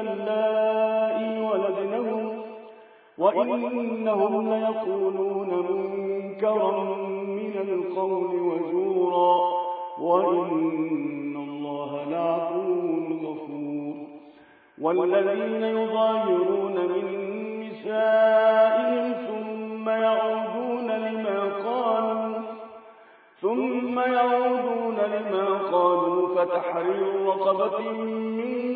اللائي ولدنهم وإنهم ليقولون منكرا من القول وزورا وإن الله لعفو غفور. والذين يظاهرون من نسائهم ثم يعودون لما قالوا ثم يعودون لما قالوا فتحرير رقبة من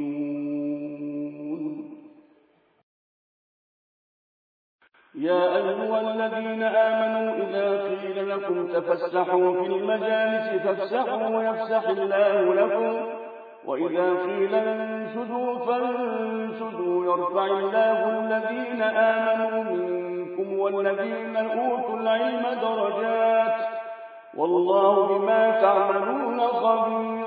يا أيها الذين آمنوا إذا قيل لكم تفسحوا في المجالس فافسحوا ويفسح الله لكم. وإذا قيل انشدوا فانشدوا يرفع الله الذين آمنوا منكم والذين أوتوا العلم درجات. والله بما تعملون خبير.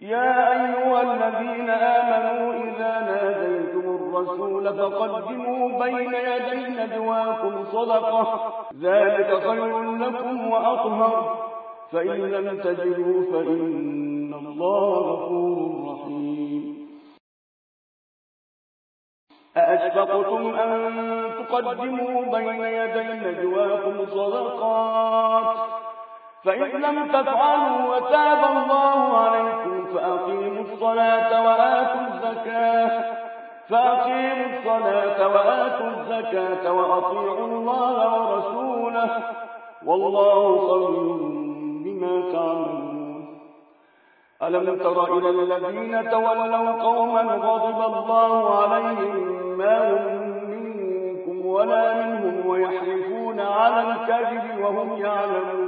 يا أيها الذين آمنوا إذا ناديتم الرسول فقدموا بين يدي نجواكم صدقة. ذلك خير لكم وأطهر. فإن لم تجدوا فإن الله غفور رحيم. أأشفقتم أن تقدموا بين يدي نجواكم صدقات؟ فإن لم تفعلوا وتاب الله عليكم فأقيموا الصلاة وآتوا الزكاة. فأقيموا الصلاة وآتوا الزكاة وأطيعوا الله ورسوله. والله خير بما تعملون. ألم تر إلى الذين تولوا قوما غضب الله عليهم ما هم منكم ولا منهم ويحلفون على الكذب وهم يعلمون.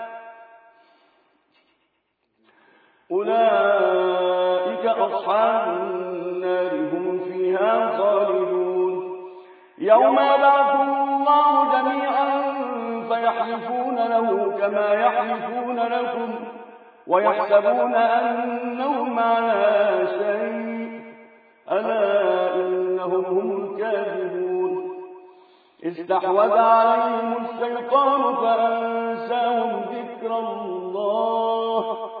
أولئك أصحاب النار هم فيها خالدون. يوم يبعثهم الله جميعا فيحلفون له كما يحلفون لكم ويحسبون أنهم على شيء. ألا إنهم هم الكاذبون. استحوذ عليهم الشيطان فأنساهم ذكر الله.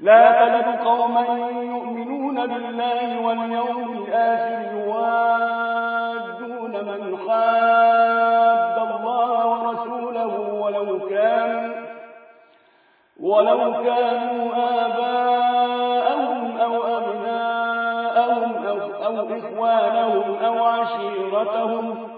لا تجد قوما يؤمنون بالله واليوم الآخر يوادون من حاد الله ورسوله ولو كانوا ولو كانوا آباءهم أو أبناءهم أو, أو إخوانهم أو عشيرتهم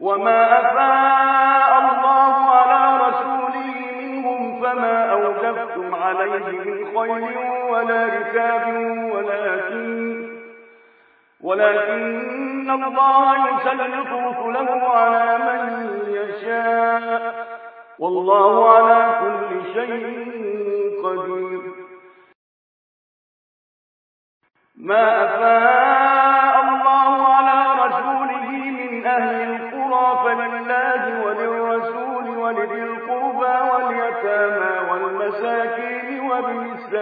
وما أفاء الله على رسوله منهم فما أوجفتم عليه من خير ولا ركاب ولكن ولكن الله يسلط رسله على من يشاء والله على كل شيء قدير. ما أفاء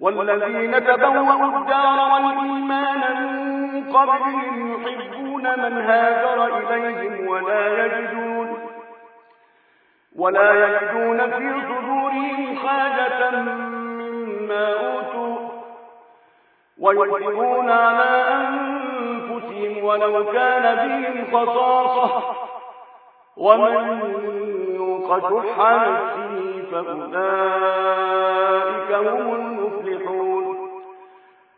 والذين تبوأوا الدار والإيمان من قبلهم يحبون من هاجر إليهم ولا يجدون ولا يجدون في صدورهم حاجة مما أوتوا ويؤثرون على أنفسهم ولو كان بهم خصاصة. ومن يوق شح نفسه فأولئك هم المفلحون.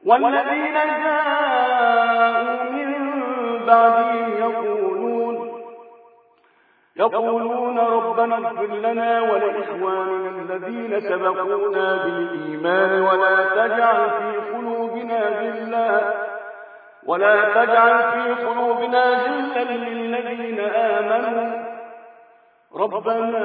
والذين جاءوا من بعدهم يقولون يقولون ربنا اغفر لنا ولإخواننا الذين سبقونا بالإيمان ولا تجعل في قلوبنا غلا ولا تجعل في قلوبنا غلا للذين آمنوا. ربنا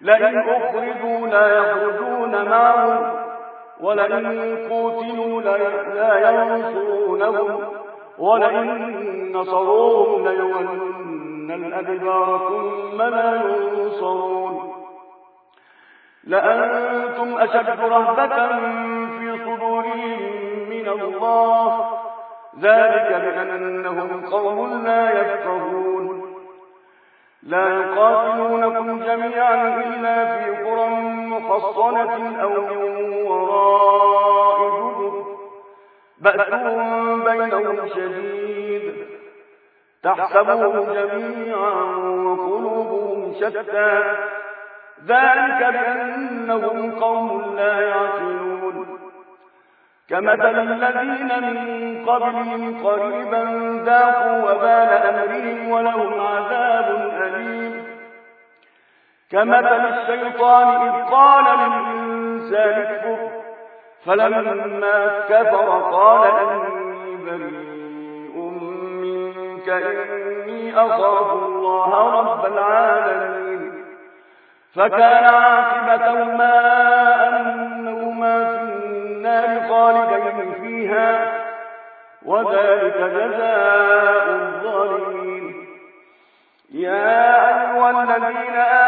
لئن أخرجوا لا يخرجون معهم ولئن قوتلوا لا ينصرونهم ولئن نصروهم ليولن الأدبار ثم لا ينصرون. لأنتم أشد رهبة في صدورهم من الله ذلك بأنهم قوم لا يفقهون. لا يقاتلونكم جميعا إلا في قرى محصنة أو من وراء جدر بأسهم بينهم شديد. تحسبهم جميعا وقلوبهم شتى. ذلك بأنهم قوم لا يعقلون. كمثل الذين من قبلهم قريبا ذاقوا وبال أمرهم ولهم عذاب كمثل الشيطان إذ قال للإنسان اكفر. فلما كفر قال أني بريء منك إني أخاف الله رب العالمين. فكان عاقبتهما أنهما في النار خالدين فيها وذلك جزاء الظالمين. يا أيها الذين آمنوا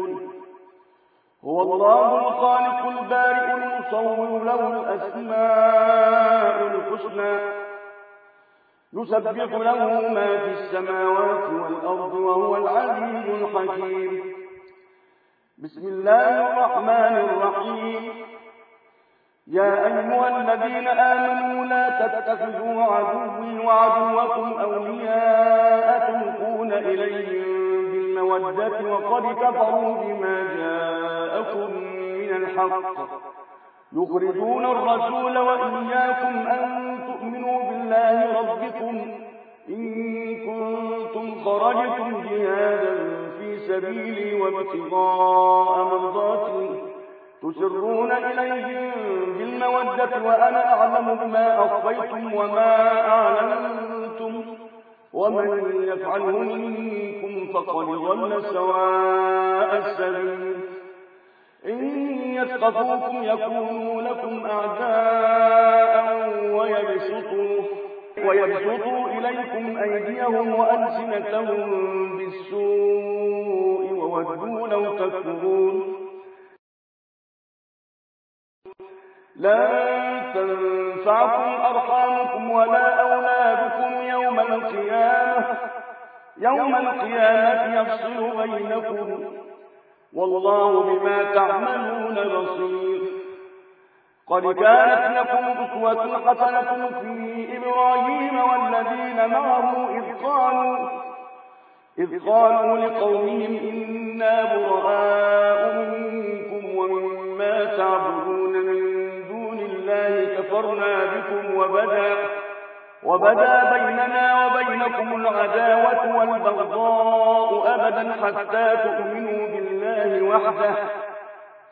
هو الله الخالق البارئ المصور له الأسماء الحسنى. يسبح له ما في السماوات والأرض وهو العزيز الحكيم. بسم الله الرحمن الرحيم. يا أيها الذين آمنوا لا تتخذوا عدوي وعدوكم أولياء تلقون إليهم بالمودة وقد كفروا بما جاءكم من الحق. يخرجون الرسول وإياكم أن تؤمنوا بالله ربكم. إن كنتم خرجتم جهادا في سبيلي وابتغاء مرضاتي. تسرون إليهم بالمودة وأنا أعلم بما أخفيتم وما أعلنتم. ومن يفعله منكم فقد ضل سواء السبيل. إن يثقفوكم يكونوا لكم أعداء ويبسطوا, ويبسطوا إليكم أيديهم وألسنتهم بالسوء وودوا لو تكفرون. لن تنفعكم أرحامكم ولا أولادكم يوم القيامة يوم القيامة يفصل بينكم. والله بما تعملون بصير. قد كانت لكم أسوة حسنة في إبراهيم والذين معه إذ قالوا إذ قالوا لقومهم إنا براء منكم ومما تعبدون من الله كفرنا بكم وبدا وبدا بيننا وبينكم العداوة والبغضاء أبدا حتى تؤمنوا بالله وحده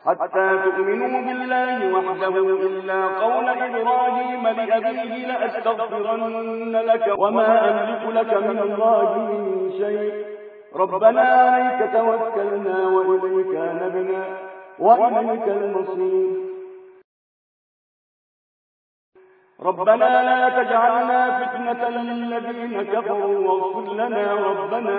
حتى تؤمنوا بالله وحده إلا قول إبراهيم لأبيه لأستغفرن لك وما أملك لك من الله من شيء. ربنا عليك توكلنا وإليك نبنا وإليك المصير. ربنا لا تجعلنا فتنة للذين كفروا واغفر لنا ربنا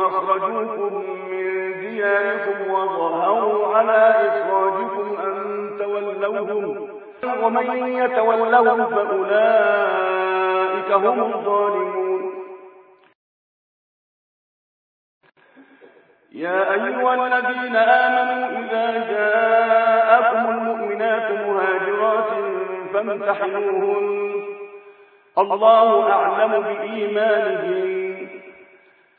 الدين وأخرجوكم من دياركم وظهروا على إخراجكم أن تولوهم. ومن يتولهم فأولئك هم الظالمون. يا أيها الذين آمنوا إذا جاءكم المؤمنات مهاجرات فامتحنوهن. الله أعلم بإيمانهن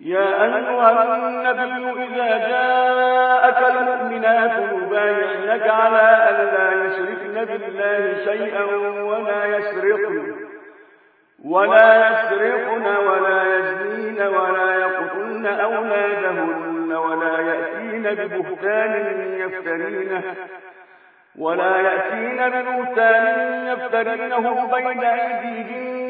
يا أيها النبي إذا جاءك المؤمنات يبايعنك على أن لا يشركن بالله شيئا ولا يسرقن. ولا يسرقن ولا يزنين ولا يقتلن أولادهن ولا يأتين ببهتان يفترينه. ولا يأتين ببهتان يفترينه بين أيديهن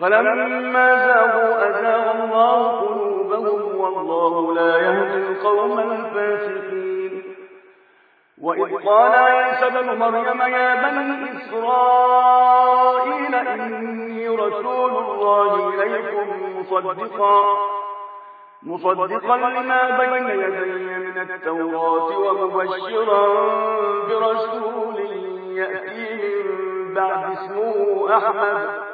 فلما زاغوا أزاغ الله قلوبهم والله لا يهدي القوم الفاسقين. وإذ قال عيسى بن مريم يا بني إسرائيل إني رسول الله إليكم مصدقا. مصدقا لما بين يدي من التوراة ومبشرا برسول يأتي من بعد اسمه أحمد.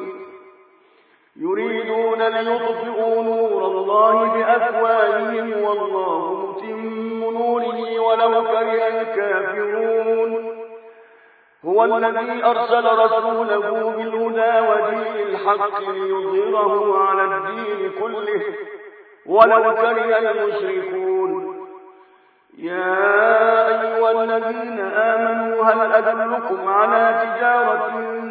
يريدون ليطفئوا نور الله بأفواههم والله متم نوره ولو كره الكافرون. هو الذي أرسل رسوله بالهدى ودين الحق ليظهره على الدين كله ولو كره المشركون. يا أيها الذين آمنوا هل أدلكم على تجارة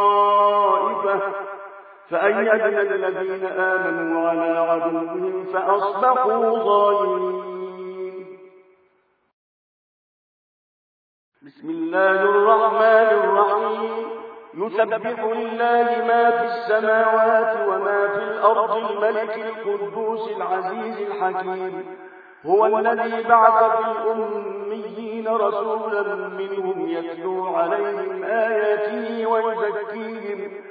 فأيدنا الذين آمنوا على عدوهم فأصبحوا ظالمين. بسم الله الرحمن الرحيم. يسبح لله ما في السماوات وما في الأرض الملك القدوس العزيز الحكيم. هو الذي بعث في الأميين رسولا منهم يتلو عليهم آياته ويزكيهم.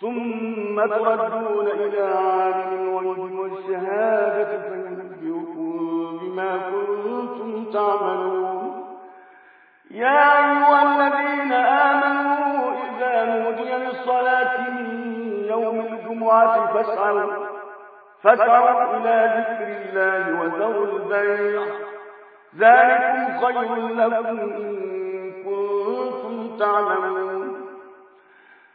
ثم تردون إلى عالم الغيب والشهادة فينبئكم بما كنتم تعملون. يا أيها الذين آمنوا إذا نودي للصلاة من يوم الجمعة فاسعوا فاسعوا إلى ذكر الله وذروا البيع. ذلكم خير لكم إن كنتم تعلمون.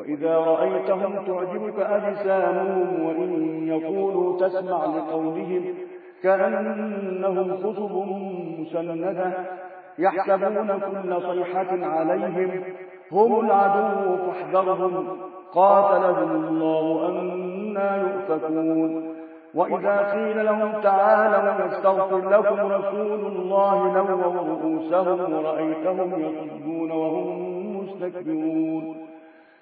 وإذا رأيتهم تعجبك أجسامهم وإن يقولوا تسمع لقولهم كأنهم خطب مسندة يحسبون كل صيحة عليهم هم العدو فاحذرهم قاتلهم الله أنا يؤفكون وإذا قيل لهم تعالوا يستغفر لكم رسول الله لووا رؤوسهم ورأيتهم يصدون وهم مستكبرون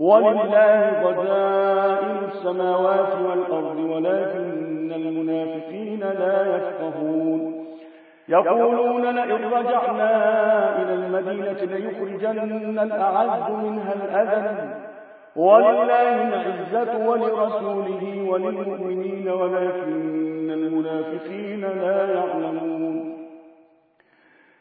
ولله غزائن السماوات والأرض ولكن المنافقين لا يفقهون. يقولون لئن رجعنا إلى المدينة ليخرجن الأعز منها الأذن ولله العزة ولرسوله وللمؤمنين ولكن المنافقين لا يعلمون.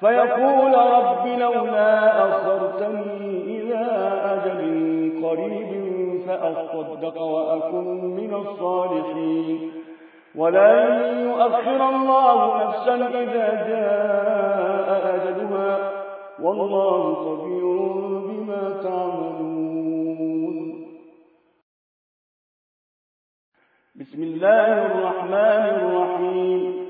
فيقول رب لولا أخرتني إلى أجل قريب فأصدق وأكن من الصالحين. ولن يؤخر الله نفسا إذا جاء أجلها. والله خبير بما تعملون. بسم الله الرحمن الرحيم.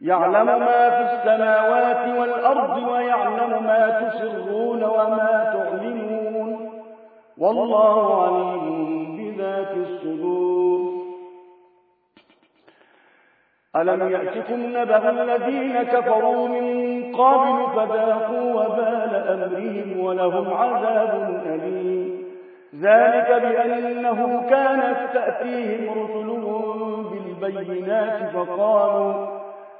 يعلم ما في السماوات والأرض ويعلم ما تسرون وما تعلمون والله عليم بذات الصدور. ألم يأتكم نبأ الذين كفروا من قبل فذاقوا وبال أمرهم ولهم عذاب أليم. ذلك بأنه كانت تأتيهم رسلهم بالبينات فقالوا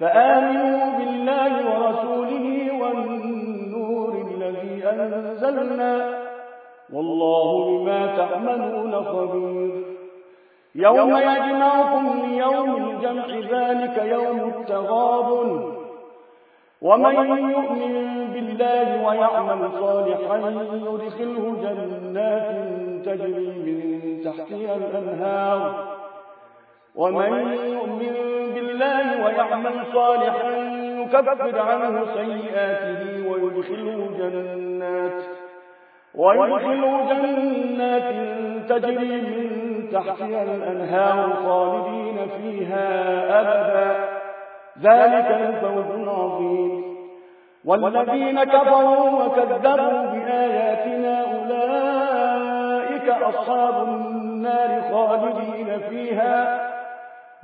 فآمنوا بالله ورسوله والنور الذي أنزلنا. والله بما تعملون خبير. يوم يجمعكم ليوم الجمع ذلك يوم التغاب ومن يؤمن بالله ويعمل صالحا يدخله جنات تجري من تحتها الأنهار. ومن يؤمن بالله ويعمل صالحا يكفر عنه سيئاته ويدخله جنات ويدخل جنات تجري من تحتها الأنهار خالدين فيها أبدا. ذلك الفوز العظيم. والذين كفروا وكذبوا بآياتنا أولئك أصحاب النار خالدين فيها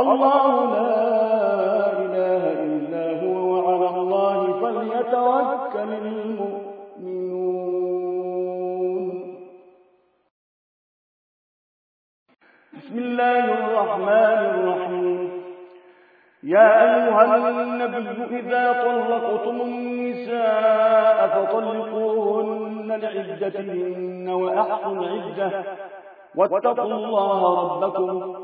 الله لا إله إلا هو وعلى الله فليتوكل المؤمنون. بسم الله الرحمن الرحيم. يا أيها النبي إذا طلقتم النساء فطلقوهن لعدتهن وأحصوا العدة واتقوا الله ربكم.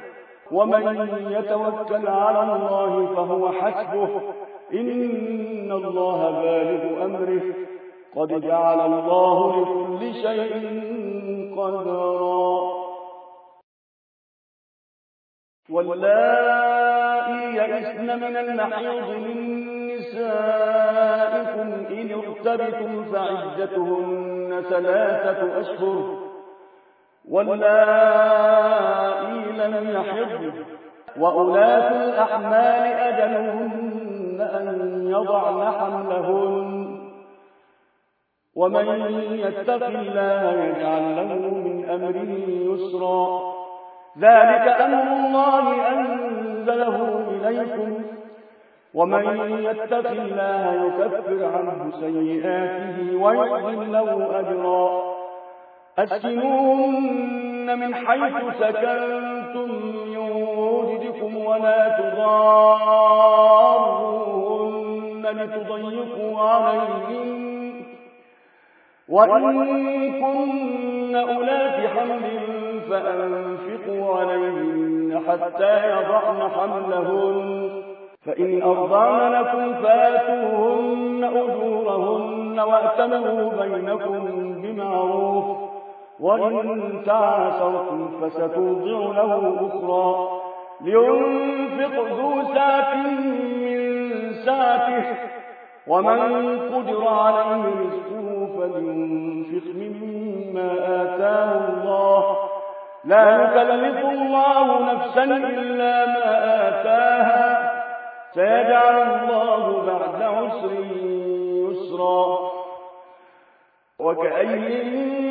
ومن يتوكل على الله فهو حسبه. إن الله بالغ أمره. قد جعل الله لكل شيء قدرا. واللائي يئسن من المحيض من نسائكم إن ارتبتم فعدتهن ثلاثة أشهر. واللائي لم يحض. وأولاة الأحمال أجلهن أن يضعن حملهن. ومن يتق الله يجعل له من أمره يسرا. ذلك أمر الله أنزله إليكم. ومن يتق الله يكفر عنه سيئاته ويعظم له أجرا. أسكنوهن من حيث سكنتم. من وجدكم ولا تضاروهن لتضيقوا عليهن وإن كن أولات حمل فأنفقوا عليهن حتى يضعن حملهن. فإن أرضان لكم فآتوهن أجورهن وأتمروا بينكم بمعروف. وإن تعاسرتم فستوضع له أخرى. لينفق ذو ساة من ساته ومن قدر عليه رزقه فلينفق مما آتاه الله. لا يكلف الله نفسا إلا ما آتاها. سيجعل الله بعد عسر يسرا. وكأي من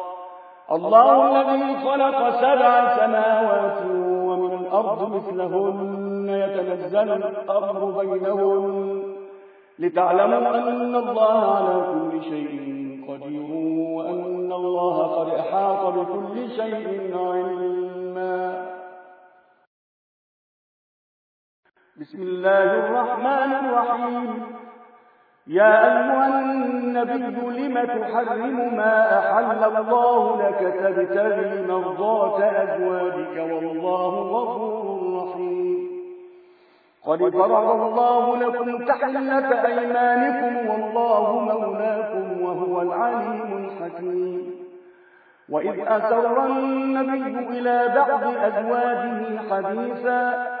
الله الذي خلق سبع سماوات ومن الأرض مثلهن يتنزل الأمر بينهن. لتعلموا أن الله على كل شيء قدير وأن الله قد أحاط بكل شيء علما. بسم الله الرحمن الرحيم. يا أيها النبي لم تحرم ما أحل الله لك تبتغي مرضات أزواجك والله غفور رحيم. قد فرض الله لكم تحلة أيمانكم والله مولاكم وهو العليم الحكيم. وإذ أسر النبي إلى بعض أزواجه حديثا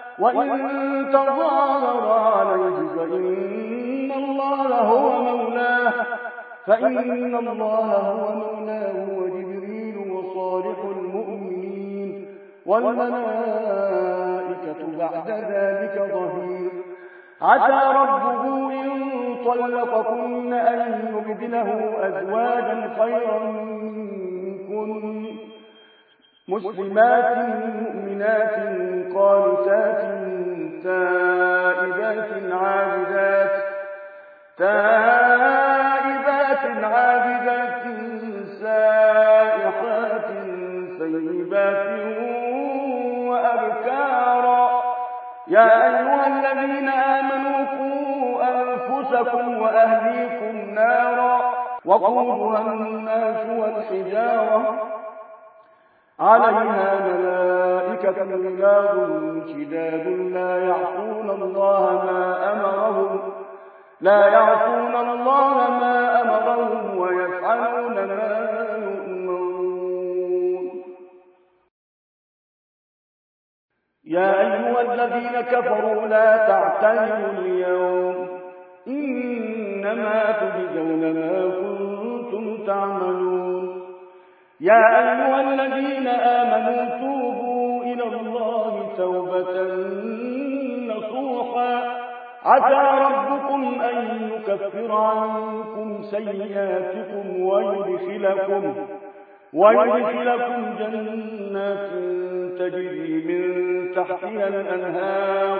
وإن تظاهر عليه فإن الله هو مولاه. فإن الله هو مولاه وجبريل وصالح المؤمنين والملائكة بعد ذلك ظهير. عسى ربه إن طلقكن أن يبدله أزواجا خيرا منكن. مسلمات مؤمنات قانتات تائبات عابدات تائبات عابدات سائحات سيبات وأبكارا. يا أيها الذين آمنوا قوا أنفسكم وأهليكم نارا وقودها الناس عليها ملائكة غلاظ شداد لا يعصون الله ما أمرهم لا يعصون الله ما أمرهم ويفعلون ما يؤمرون. يا أيها الذين كفروا لا تعتذروا اليوم إنما تجزون ما كنتم تعملون. يا أيها الذين آمنوا توبوا إلى الله توبة نصوحا. عسى ربكم أن يكفر عنكم سيئاتكم ويدخلكم ويدخلكم جنات تجري من تحتها الأنهار.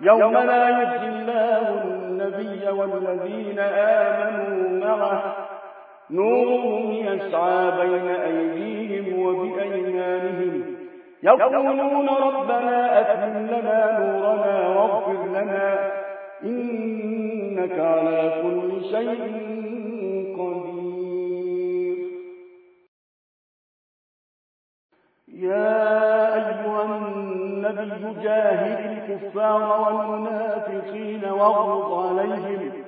يوم لا يجزي الله النبي والذين آمنوا معه نورهم يسعى بين أيديهم وبأيمانهم. يقولون ربنا أتمن لنا نورنا واغفر لنا. إنك على كل شيء قدير. يا أيها النبي جاهد الكفار والمنافقين واغلظ عليهم.